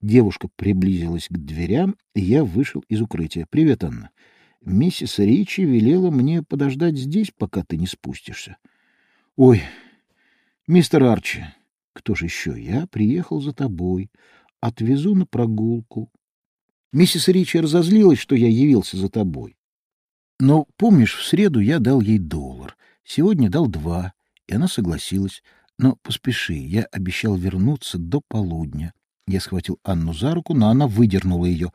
Девушка приблизилась к дверям, и я вышел из укрытия. — Привет, Анна. Миссис Ричи велела мне подождать здесь, пока ты не спустишься. — Ой, мистер Арчи, кто же еще? Я приехал за тобой. Отвезу на прогулку. Миссис Ричи разозлилась, что я явился за тобой. Но, помнишь, в среду я дал ей доллар. Сегодня дал два, и она согласилась. Но поспеши, я обещал вернуться до полудня. Я схватил Анну за руку, но она выдернула ее.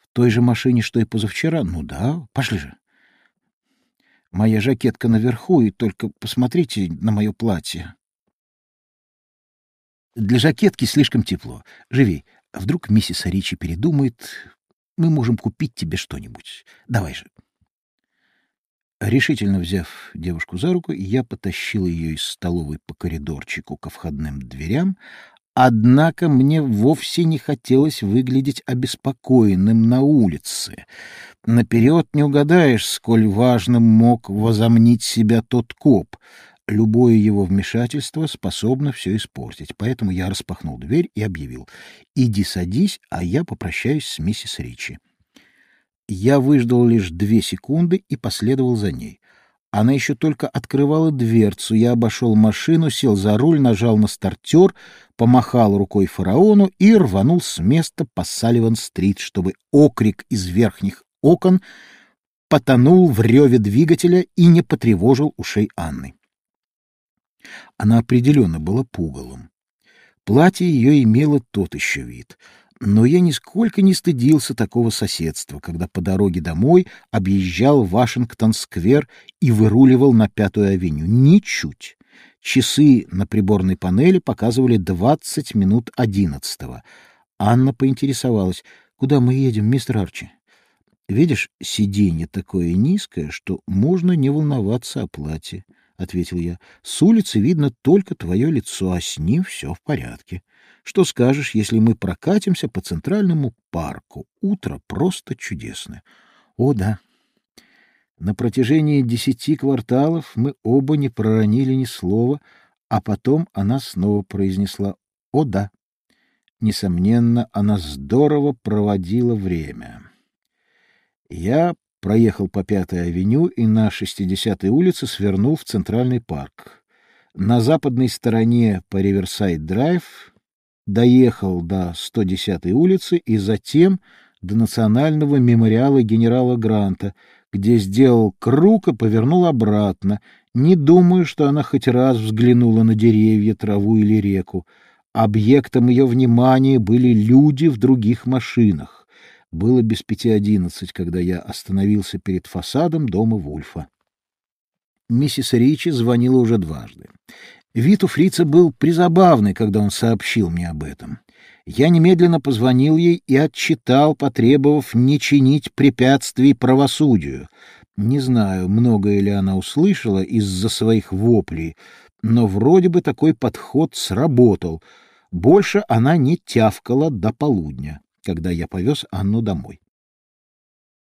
В той же машине, что и позавчера? Ну да, пошли же. Моя жакетка наверху, и только посмотрите на мое платье. Для жакетки слишком тепло. Живей. Вдруг миссис Ричи передумает. Мы можем купить тебе что-нибудь. Давай же. Решительно взяв девушку за руку, я потащил ее из столовой по коридорчику ко входным дверям, Однако мне вовсе не хотелось выглядеть обеспокоенным на улице. Наперед не угадаешь, сколь важным мог возомнить себя тот коп. Любое его вмешательство способно все испортить. Поэтому я распахнул дверь и объявил. «Иди садись, а я попрощаюсь с миссис Ричи». Я выждал лишь две секунды и последовал за ней. Она еще только открывала дверцу. Я обошел машину, сел за руль, нажал на стартер, помахал рукой фараону и рванул с места по Салливан-стрит, чтобы окрик из верхних окон потонул в реве двигателя и не потревожил ушей Анны. Она определенно была пугалом. Платье ее имело тот еще вид — но я нисколько не стыдился такого соседства, когда по дороге домой объезжал Вашингтон-сквер и выруливал на Пятую авеню. Ничуть. Часы на приборной панели показывали двадцать минут одиннадцатого. Анна поинтересовалась, куда мы едем, мистер Арчи? Видишь, сиденье такое низкое, что можно не волноваться о платье, — ответил я. — С улицы видно только твое лицо, а с ним все в порядке. Что скажешь, если мы прокатимся по центральному парку? Утро просто чудесное. О, да. На протяжении десяти кварталов мы оба не проронили ни слова, а потом она снова произнесла «О, да». Несомненно, она здорово проводила время. Я проехал по Пятой авеню и на 60-й улице свернул в Центральный парк. На западной стороне по Риверсайд-драйв доехал до 110-й улицы и затем до Национального мемориала генерала Гранта, где сделал круг и повернул обратно, не думая, что она хоть раз взглянула на деревья, траву или реку. Объектом ее внимания были люди в других машинах. Было без пяти одиннадцать, когда я остановился перед фасадом дома Вульфа. Миссис Ричи звонила уже дважды. Вид у фрица был призабавный, когда он сообщил мне об этом. Я немедленно позвонил ей и отчитал, потребовав не чинить препятствий правосудию. Не знаю, многое ли она услышала из-за своих воплей, но вроде бы такой подход сработал. Больше она не тявкала до полудня, когда я повез Анну домой.